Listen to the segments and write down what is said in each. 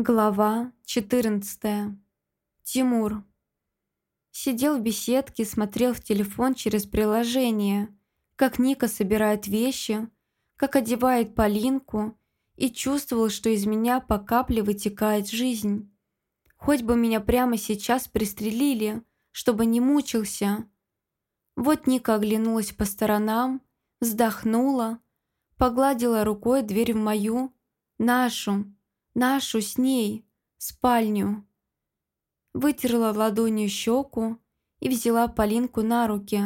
Глава 14. Тимур. Сидел в беседке, смотрел в телефон через приложение, как Ника собирает вещи, как одевает Полинку, и чувствовал, что из меня по капле вытекает жизнь. Хоть бы меня прямо сейчас пристрелили, чтобы не мучился. Вот Ника оглянулась по сторонам, вздохнула, погладила рукой дверь в мою, нашу, нашу с ней, спальню. Вытерла ладонью щеку и взяла Полинку на руки.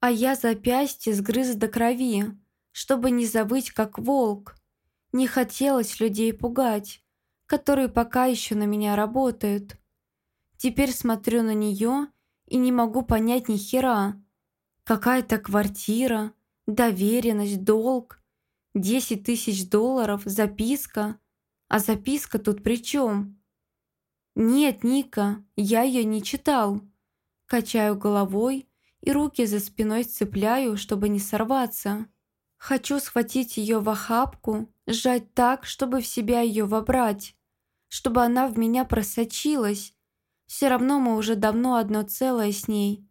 А я запястье сгрыз до крови, чтобы не забыть, как волк. Не хотелось людей пугать, которые пока еще на меня работают. Теперь смотрю на нее и не могу понять ни хера. Какая-то квартира, доверенность, долг, десять тысяч долларов, записка – а записка тут при чем? Нет, Ника, я ее не читал. Качаю головой и руки за спиной сцепляю, чтобы не сорваться. Хочу схватить ее в охапку, сжать так, чтобы в себя ее вобрать, чтобы она в меня просочилась. Все равно мы уже давно одно целое с ней.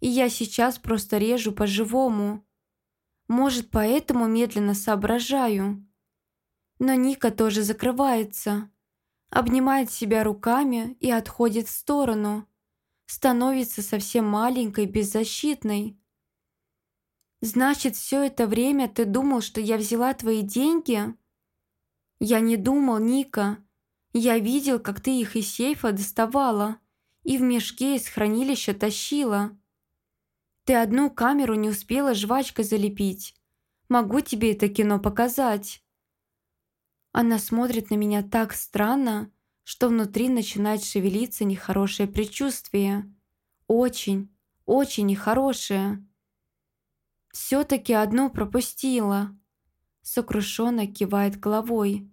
И я сейчас просто режу по-живому. Может, поэтому медленно соображаю. Но Ника тоже закрывается, обнимает себя руками и отходит в сторону, становится совсем маленькой, беззащитной. «Значит, все это время ты думал, что я взяла твои деньги?» «Я не думал, Ника. Я видел, как ты их из сейфа доставала и в мешке из хранилища тащила. Ты одну камеру не успела жвачкой залепить. Могу тебе это кино показать». Она смотрит на меня так странно, что внутри начинает шевелиться нехорошее предчувствие. Очень, очень нехорошее. «Все-таки одну пропустила», — сокрушенно кивает головой.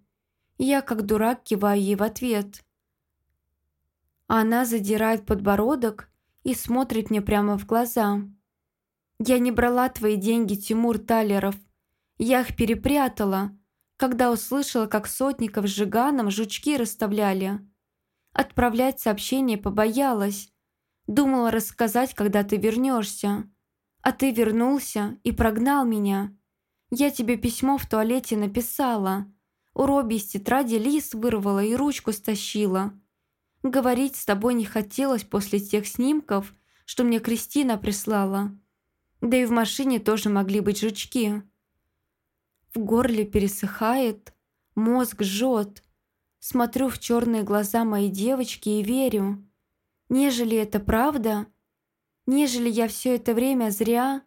Я, как дурак, киваю ей в ответ. Она задирает подбородок и смотрит мне прямо в глаза. «Я не брала твои деньги, Тимур Талеров. Я их перепрятала, когда услышала, как Сотников с Жиганом жучки расставляли. Отправлять сообщение побоялась. Думала рассказать, когда ты вернешься. А ты вернулся и прогнал меня. Я тебе письмо в туалете написала. У Робби из тетради лист вырвала и ручку стащила. Говорить с тобой не хотелось после тех снимков, что мне Кристина прислала. Да и в машине тоже могли быть жучки. В горле пересыхает, мозг жжет. Смотрю в черные глаза моей девочки и верю. Нежели это правда, нежели я все это время зря...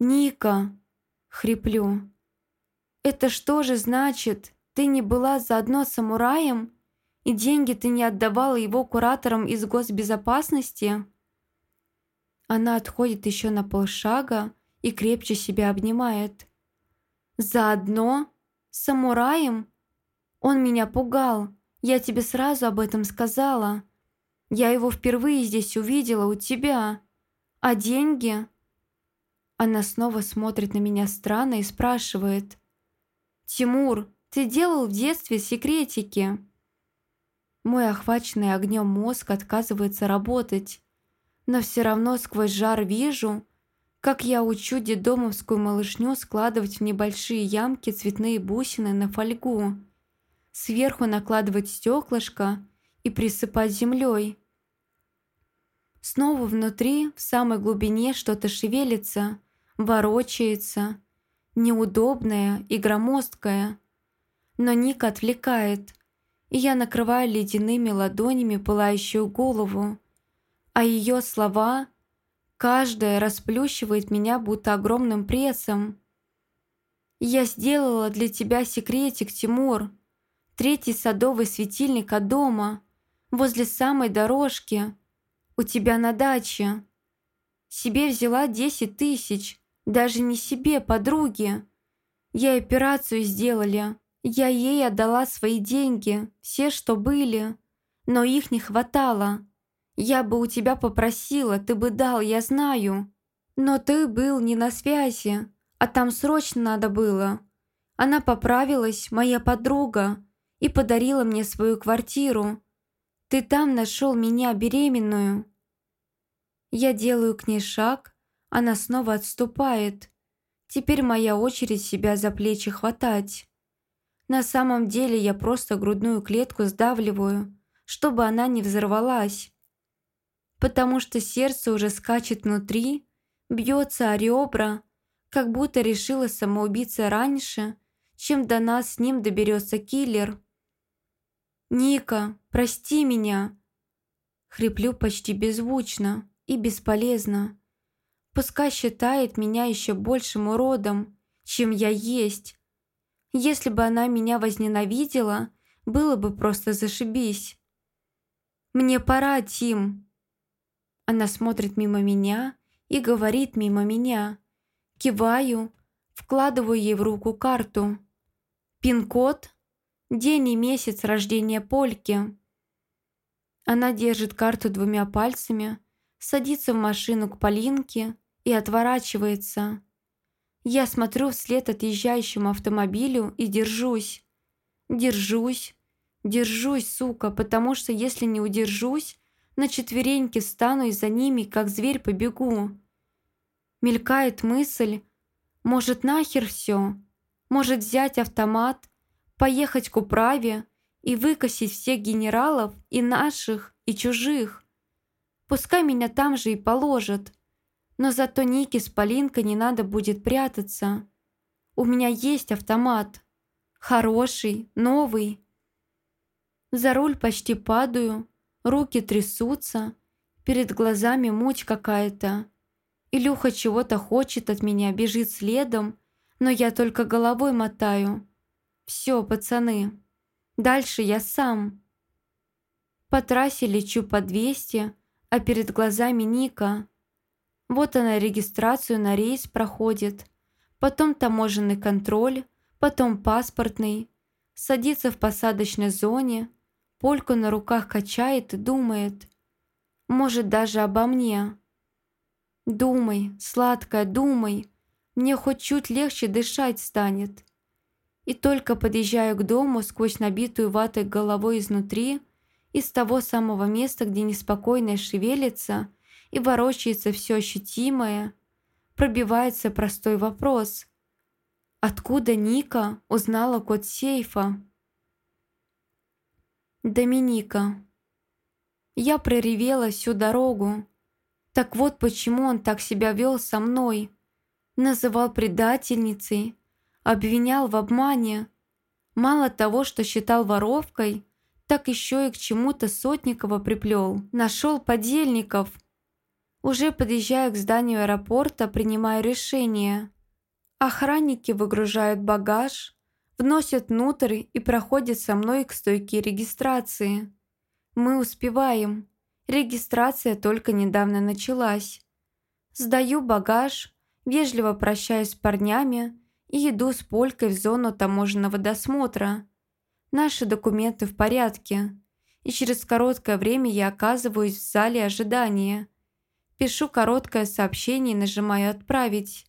«Ника!» — хриплю. «Это что же значит? Ты не была заодно самураем? И деньги ты не отдавала его кураторам из госбезопасности?» Она отходит еще на полшага и крепче себя обнимает. Заодно? Самураем? Он меня пугал. Я тебе сразу об этом сказала. Я его впервые здесь увидела у тебя. А деньги? Она снова смотрит на меня странно и спрашивает. «Тимур, ты делал в детстве секретики?» Мой охваченный огнем мозг отказывается работать, но все равно сквозь жар вижу, как я учу дедомовскую малышню складывать в небольшие ямки цветные бусины на фольгу, сверху накладывать стеклышко и присыпать землей. Снова внутри, в самой глубине что-то шевелится, ворочается, неудобное и громоздкое. Но Ника отвлекает, и я накрываю ледяными ладонями пылающую голову, а ее слова Каждая расплющивает меня будто огромным прессом. «Я сделала для тебя секретик, Тимур. Третий садовый светильник от дома, возле самой дорожки, у тебя на даче. Себе взяла десять тысяч, даже не себе, подруге. Я операцию сделали, я ей отдала свои деньги, все, что были, но их не хватало». Я бы у тебя попросила, ты бы дал, я знаю. Но ты был не на связи, а там срочно надо было. Она поправилась, моя подруга, и подарила мне свою квартиру. Ты там нашел меня беременную». Я делаю к ней шаг, она снова отступает. Теперь моя очередь себя за плечи хватать. На самом деле я просто грудную клетку сдавливаю, чтобы она не взорвалась. Потому что сердце уже скачет внутри, бьется о ребра, как будто решила самоубиться раньше, чем до нас с ним доберется киллер. «Ника, прости меня!» Хриплю почти беззвучно и бесполезно. Пускай считает меня еще большим уродом, чем я есть. Если бы она меня возненавидела, было бы просто зашибись. «Мне пора, Тим!» Она смотрит мимо меня и говорит мимо меня. Киваю, вкладываю ей в руку карту. Пин-код, день и месяц рождения Польки. Она держит карту двумя пальцами, садится в машину к Полинке и отворачивается. Я смотрю вслед отъезжающему автомобилю и держусь. Держусь, держусь, сука, потому что если не удержусь, на четвереньки стану и за ними, как зверь, побегу. Мелькает мысль, может нахер все, может взять автомат, поехать к управе и выкосить всех генералов и наших, и чужих. Пускай меня там же и положат. Но зато Нике с Полинкой не надо будет прятаться. У меня есть автомат. Хороший, новый. За руль почти падаю, руки трясутся, перед глазами муть какая-то. Илюха чего-то хочет от меня, бежит следом, но я только головой мотаю. Все, пацаны, дальше я сам. По трассе лечу по 200, а перед глазами Ника. Вот она регистрацию на рейс проходит, потом таможенный контроль, потом паспортный, садится в посадочной зоне, польку на руках качает и думает. Может, даже обо мне. Думай, сладкая, думай, мне хоть чуть легче дышать станет. И только подъезжаю к дому сквозь набитую ватой головой изнутри, из того самого места, где неспокойно шевелится – и ворочается все ощутимое, пробивается простой вопрос. Откуда Ника узнала код сейфа? Доминика. Я проревела всю дорогу. Так вот почему он так себя вел со мной. Называл предательницей, обвинял в обмане. Мало того, что считал воровкой, так еще и к чему-то Сотникова приплел. Нашел подельников – уже подъезжая к зданию аэропорта, принимаю решение. Охранники выгружают багаж, вносят внутрь и проходят со мной к стойке регистрации. Мы успеваем. Регистрация только недавно началась. Сдаю багаж, вежливо прощаюсь с парнями и иду с Полькой в зону таможенного досмотра. Наши документы в порядке, и через короткое время я оказываюсь в зале ожидания – Пишу короткое сообщение и нажимаю «Отправить».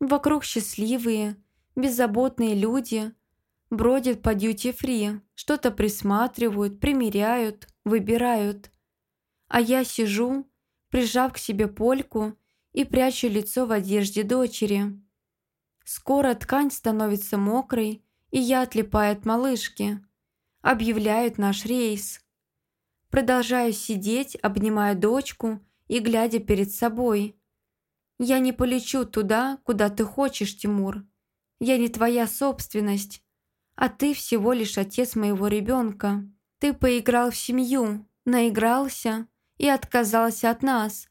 Вокруг счастливые, беззаботные люди бродят по дьюти-фри, что-то присматривают, примеряют, выбирают. А я сижу, прижав к себе польку и прячу лицо в одежде дочери. Скоро ткань становится мокрой, и я отлипаю от малышки. Объявляют наш рейс. Продолжаю сидеть, обнимая дочку и глядя перед собой. «Я не полечу туда, куда ты хочешь, Тимур. Я не твоя собственность, а ты всего лишь отец моего ребенка. Ты поиграл в семью, наигрался и отказался от нас,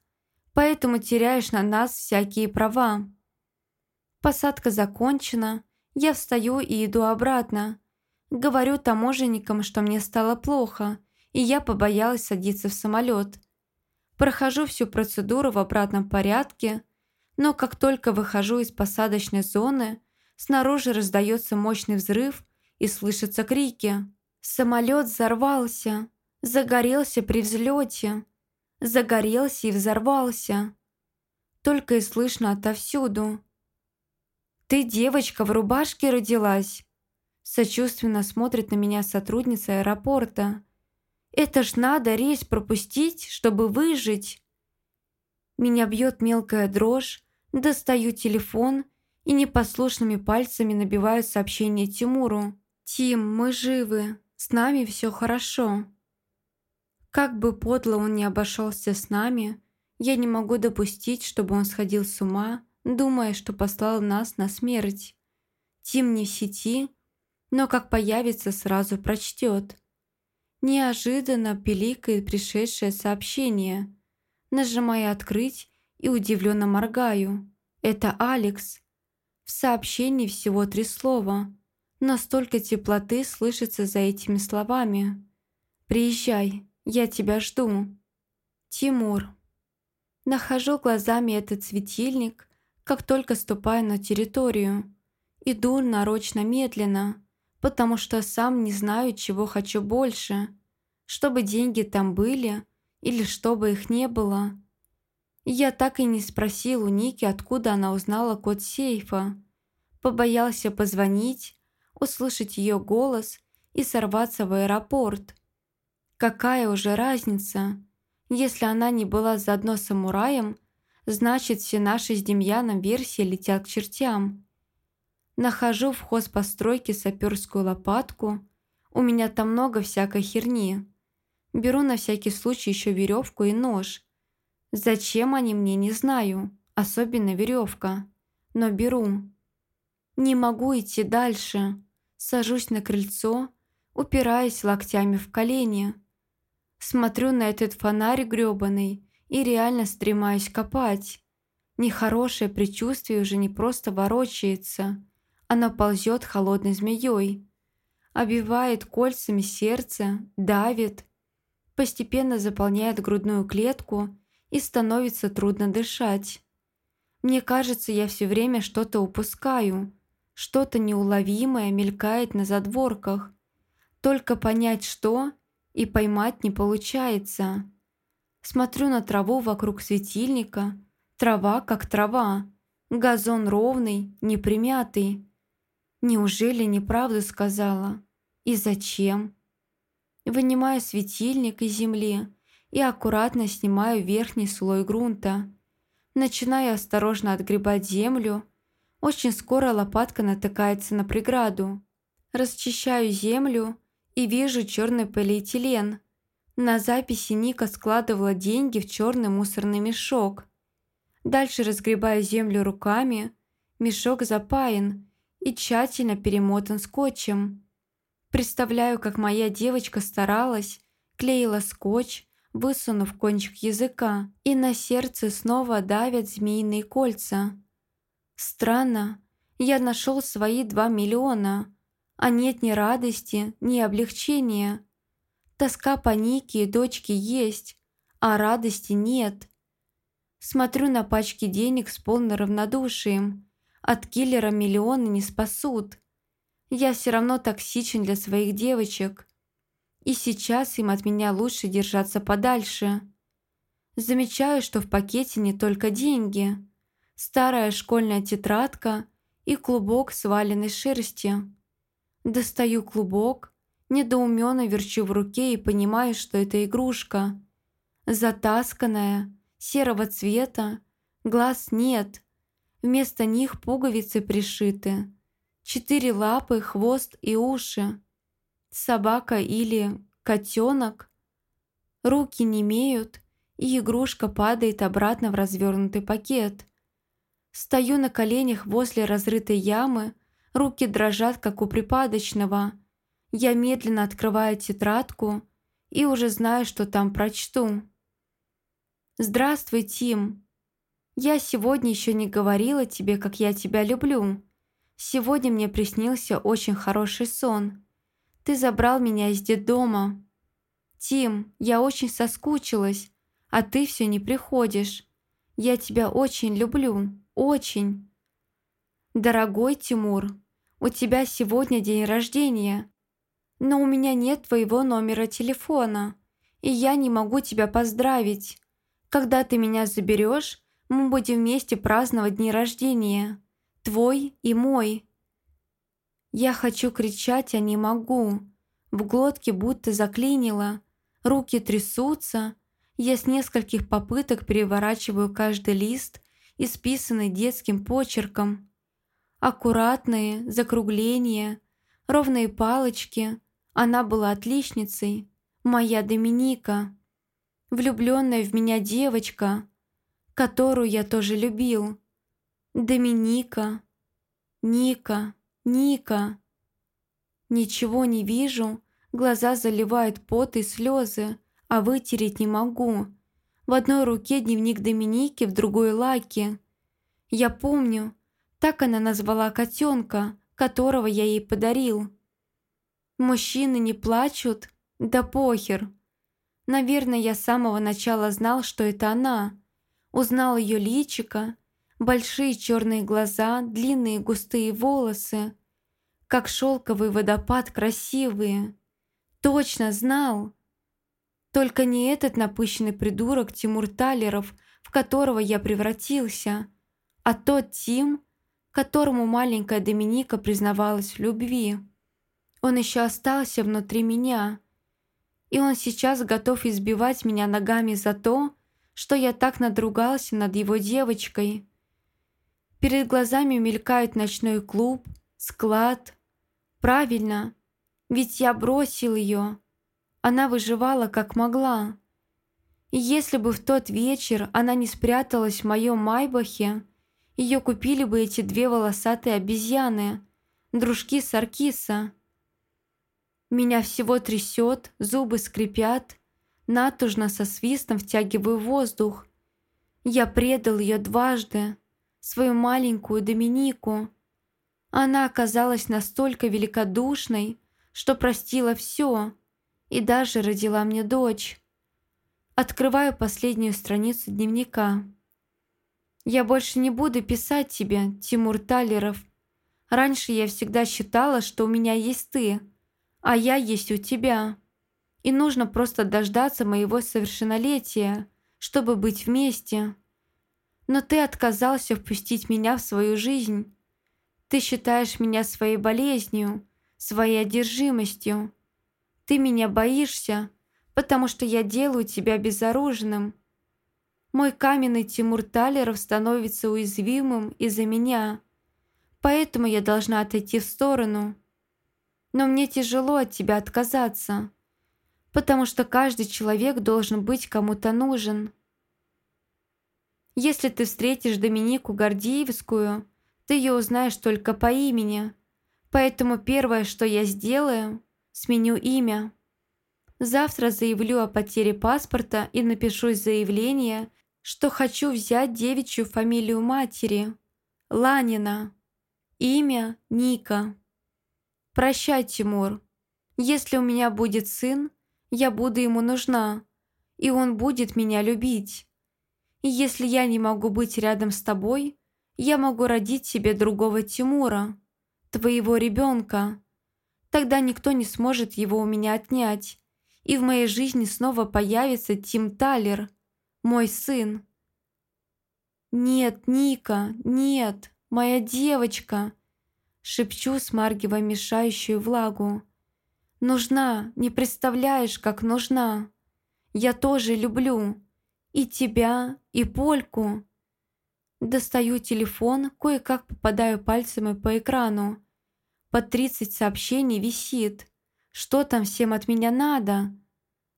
поэтому теряешь на нас всякие права». Посадка закончена, я встаю и иду обратно. Говорю таможенникам, что мне стало плохо, и я побоялась садиться в самолет – Прохожу всю процедуру в обратном порядке, но как только выхожу из посадочной зоны, снаружи раздается мощный взрыв и слышатся крики. Самолет взорвался, загорелся при взлете, загорелся и взорвался. Только и слышно отовсюду. «Ты, девочка, в рубашке родилась? Сочувственно смотрит на меня сотрудница аэропорта. «Это ж надо рейс пропустить, чтобы выжить!» Меня бьет мелкая дрожь, достаю телефон и непослушными пальцами набиваю сообщение Тимуру. «Тим, мы живы, с нами все хорошо». Как бы подло он ни обошелся с нами, я не могу допустить, чтобы он сходил с ума, думая, что послал нас на смерть. Тим не в сети, но как появится, сразу прочтет. Неожиданно пиликает пришедшее сообщение. Нажимаю «Открыть» и удивленно моргаю. Это Алекс. В сообщении всего три слова. Настолько теплоты слышится за этими словами. «Приезжай, я тебя жду». Тимур. Нахожу глазами этот светильник, как только ступаю на территорию. Иду нарочно медленно, потому что сам не знаю, чего хочу больше. Чтобы деньги там были или чтобы их не было. Я так и не спросил у Ники, откуда она узнала код сейфа. Побоялся позвонить, услышать ее голос и сорваться в аэропорт. Какая уже разница? Если она не была заодно самураем, значит все наши с Демьяном версии летят к чертям. Нахожу в хозпостройке саперскую лопатку. У меня там много всякой херни. Беру на всякий случай еще веревку и нож. Зачем они мне, не знаю. Особенно веревка. Но беру. Не могу идти дальше. Сажусь на крыльцо, упираясь локтями в колени. Смотрю на этот фонарь грёбаный и реально стремаюсь копать. Нехорошее предчувствие уже не просто ворочается, оно ползет холодной змеей. Обивает кольцами сердце, давит, постепенно заполняет грудную клетку и становится трудно дышать. Мне кажется, я все время что-то упускаю, что-то неуловимое мелькает на задворках. Только понять что и поймать не получается. Смотрю на траву вокруг светильника. Трава как трава. Газон ровный, непримятый. Неужели неправду сказала? И зачем? Вынимаю светильник из земли и аккуратно снимаю верхний слой грунта. Начинаю осторожно отгребать землю. Очень скоро лопатка натыкается на преграду. Расчищаю землю и вижу черный полиэтилен. На записи Ника складывала деньги в черный мусорный мешок. Дальше разгребаю землю руками. Мешок запаян и тщательно перемотан скотчем. Представляю, как моя девочка старалась, клеила скотч, высунув кончик языка, и на сердце снова давят змеиные кольца. Странно, я нашел свои два миллиона, а нет ни радости, ни облегчения. Тоска по Нике и дочке есть, а радости нет. Смотрю на пачки денег с полным равнодушием. От киллера миллионы не спасут. Я все равно токсичен для своих девочек. И сейчас им от меня лучше держаться подальше. Замечаю, что в пакете не только деньги. Старая школьная тетрадка и клубок сваленной шерсти. Достаю клубок, недоуменно верчу в руке и понимаю, что это игрушка. Затасканная, серого цвета, глаз нет. Вместо них пуговицы пришиты. Четыре лапы, хвост и уши собака или котенок. Руки не имеют, и игрушка падает обратно в развернутый пакет. Стою на коленях возле разрытой ямы, руки дрожат, как у припадочного. Я медленно открываю тетрадку и уже знаю, что там прочту. «Здравствуй, Тим. Я сегодня еще не говорила тебе, как я тебя люблю. Сегодня мне приснился очень хороший сон. Ты забрал меня из детдома. Тим, я очень соскучилась, а ты все не приходишь. Я тебя очень люблю, очень. Дорогой Тимур, у тебя сегодня день рождения, но у меня нет твоего номера телефона, и я не могу тебя поздравить. Когда ты меня заберешь, мы будем вместе праздновать дни рождения. Твой и мой. Я хочу кричать, а не могу. В глотке будто заклинило. Руки трясутся. Я с нескольких попыток переворачиваю каждый лист, исписанный детским почерком. Аккуратные, закругления, ровные палочки. Она была отличницей. Моя Доминика. Влюбленная в меня девочка, которую я тоже любил. Доминика. Ника. Ника. Ничего не вижу, глаза заливают пот и слезы, а вытереть не могу. В одной руке дневник Доминики, в другой Лаки. Я помню, так она назвала котенка, которого я ей подарил. Мужчины не плачут? Да похер. Наверное, я с самого начала знал, что это она. Узнал ее личико, большие черные глаза, длинные густые волосы, как шелковый водопад красивые. Точно знал. Только не этот напыщенный придурок Тимур Талеров, в которого я превратился, а тот Тим, которому маленькая Доминика признавалась в любви. Он еще остался внутри меня, и он сейчас готов избивать меня ногами за то, что я так надругался над его девочкой. Перед глазами мелькает ночной клуб, склад, Правильно, ведь я бросил ее. Она выживала как могла. И если бы в тот вечер она не спряталась в моем Майбахе, ее купили бы эти две волосатые обезьяны, дружки Саркиса. Меня всего трясет, зубы скрипят, натужно со свистом втягиваю воздух. Я предал ее дважды, свою маленькую Доминику, она оказалась настолько великодушной, что простила все и даже родила мне дочь. Открываю последнюю страницу дневника. «Я больше не буду писать тебе, Тимур Талеров. Раньше я всегда считала, что у меня есть ты, а я есть у тебя. И нужно просто дождаться моего совершеннолетия, чтобы быть вместе. Но ты отказался впустить меня в свою жизнь» Ты считаешь меня своей болезнью, своей одержимостью. Ты меня боишься, потому что я делаю тебя безоружным. Мой каменный Тимур Талеров становится уязвимым из-за меня, поэтому я должна отойти в сторону. Но мне тяжело от тебя отказаться, потому что каждый человек должен быть кому-то нужен. Если ты встретишь Доминику Гордеевскую – ты ее узнаешь только по имени. Поэтому первое, что я сделаю, сменю имя. Завтра заявлю о потере паспорта и напишу заявление, что хочу взять девичью фамилию матери. Ланина. Имя Ника. Прощай, Тимур. Если у меня будет сын, я буду ему нужна, и он будет меня любить. И если я не могу быть рядом с тобой, я могу родить себе другого Тимура, твоего ребенка. Тогда никто не сможет его у меня отнять, и в моей жизни снова появится Тим Талер, мой сын. «Нет, Ника, нет, моя девочка!» Шепчу, смаргивая мешающую влагу. «Нужна, не представляешь, как нужна. Я тоже люблю. И тебя, и Польку. Достаю телефон, кое-как попадаю пальцами по экрану. По 30 сообщений висит. Что там всем от меня надо?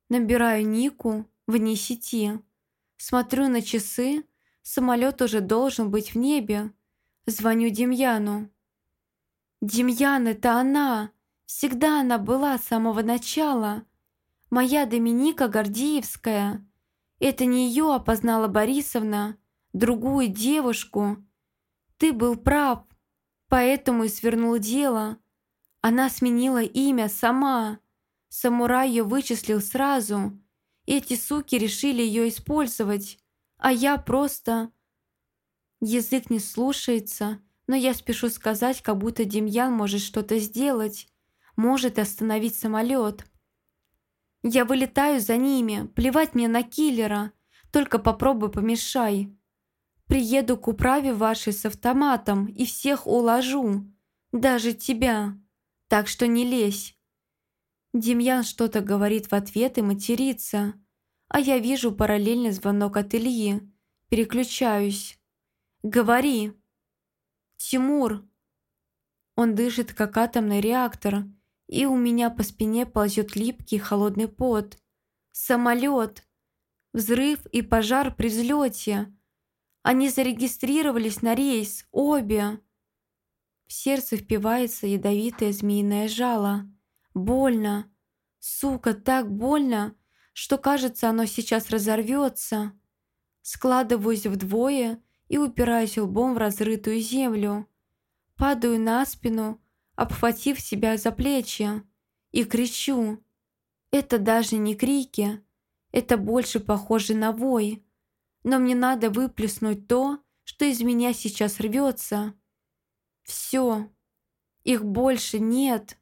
Набираю Нику вне сети. Смотрю на часы. Самолет уже должен быть в небе. Звоню Демьяну. «Демьян, это она! Всегда она была с самого начала. Моя Доминика Гордеевская. Это не ее опознала Борисовна, другую девушку. Ты был прав, поэтому и свернул дело. Она сменила имя сама. Самурай ее вычислил сразу. Эти суки решили ее использовать, а я просто... Язык не слушается, но я спешу сказать, как будто Демьян может что-то сделать, может остановить самолет. Я вылетаю за ними, плевать мне на киллера, только попробуй помешай. Приеду к управе вашей с автоматом и всех уложу. Даже тебя. Так что не лезь. Демьян что-то говорит в ответ и матерится. А я вижу параллельный звонок от Ильи. Переключаюсь. «Говори!» «Тимур!» Он дышит, как атомный реактор, и у меня по спине ползет липкий холодный пот. «Самолет!» Взрыв и пожар при взлете. Они зарегистрировались на рейс, обе. В сердце впивается ядовитое змеиное жало. Больно. Сука, так больно, что кажется, оно сейчас разорвется. Складываюсь вдвое и упираюсь лбом в разрытую землю. Падаю на спину, обхватив себя за плечи, и кричу. Это даже не крики, это больше похоже на вой. Но мне надо выплеснуть то, что из меня сейчас рвется. Все. Их больше нет.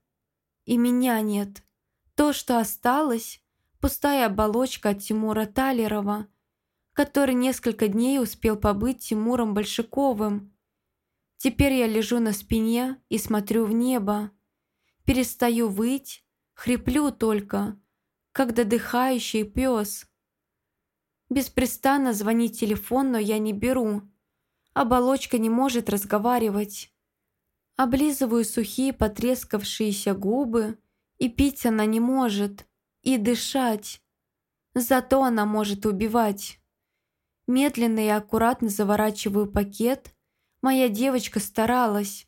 И меня нет. То, что осталось, пустая оболочка от Тимура Талерова, который несколько дней успел побыть Тимуром Большаковым. Теперь я лежу на спине и смотрю в небо. Перестаю выть, хриплю только, как додыхающий пес. Беспрестанно звонит телефон, но я не беру. Оболочка не может разговаривать. Облизываю сухие потрескавшиеся губы, и пить она не может, и дышать. Зато она может убивать. Медленно и аккуратно заворачиваю пакет. Моя девочка старалась.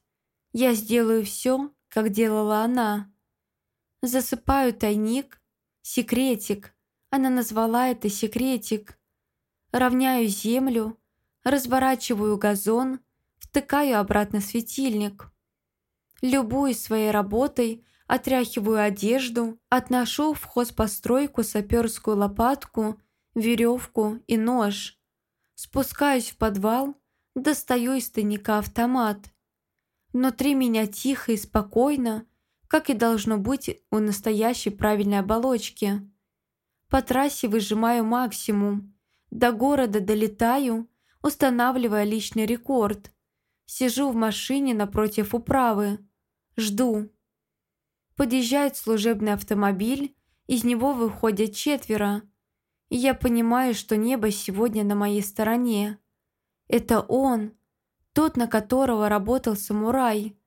Я сделаю все, как делала она. Засыпаю тайник, Секретик. Она назвала это секретик. Равняю землю, разворачиваю газон, втыкаю обратно светильник. Любуюсь своей работой, отряхиваю одежду, отношу в хозпостройку саперскую лопатку, веревку и нож. Спускаюсь в подвал, достаю из тайника автомат. Внутри меня тихо и спокойно, как и должно быть у настоящей правильной оболочки. По трассе выжимаю максимум. До города долетаю, устанавливая личный рекорд. Сижу в машине напротив управы. Жду. Подъезжает служебный автомобиль, из него выходят четверо. И я понимаю, что небо сегодня на моей стороне. Это он, тот, на которого работал самурай.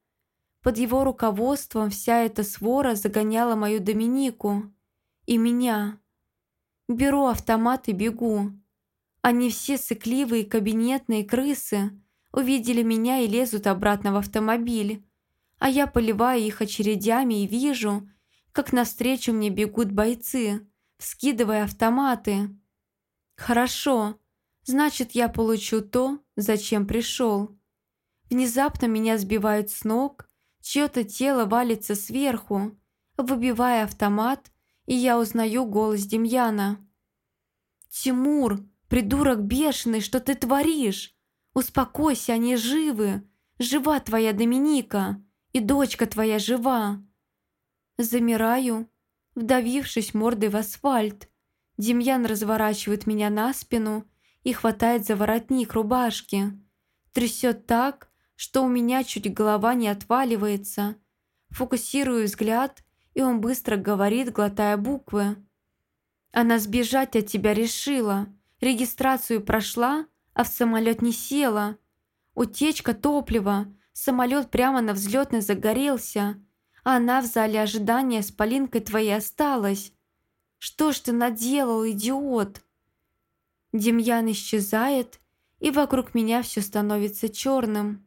Под его руководством вся эта свора загоняла мою Доминику. И меня. Беру автомат и бегу. Они все сыкливые кабинетные крысы увидели меня и лезут обратно в автомобиль. А я поливаю их очередями и вижу, как навстречу мне бегут бойцы, вскидывая автоматы. Хорошо, значит, я получу то, зачем пришел. Внезапно меня сбивают с ног, Чье-то тело валится сверху, выбивая автомат, и я узнаю голос Демьяна. «Тимур, придурок бешеный, что ты творишь? Успокойся, они живы. Жива твоя Доминика, и дочка твоя жива». Замираю, вдавившись мордой в асфальт. Демьян разворачивает меня на спину и хватает за воротник рубашки. Трясет так, что у меня чуть голова не отваливается. Фокусирую взгляд, и он быстро говорит, глотая буквы. «Она сбежать от тебя решила. Регистрацию прошла, а в самолет не села. Утечка топлива. Самолет прямо на взлетной загорелся, а она в зале ожидания с Полинкой твоей осталась. Что ж ты наделал, идиот?» Демьян исчезает, и вокруг меня все становится черным.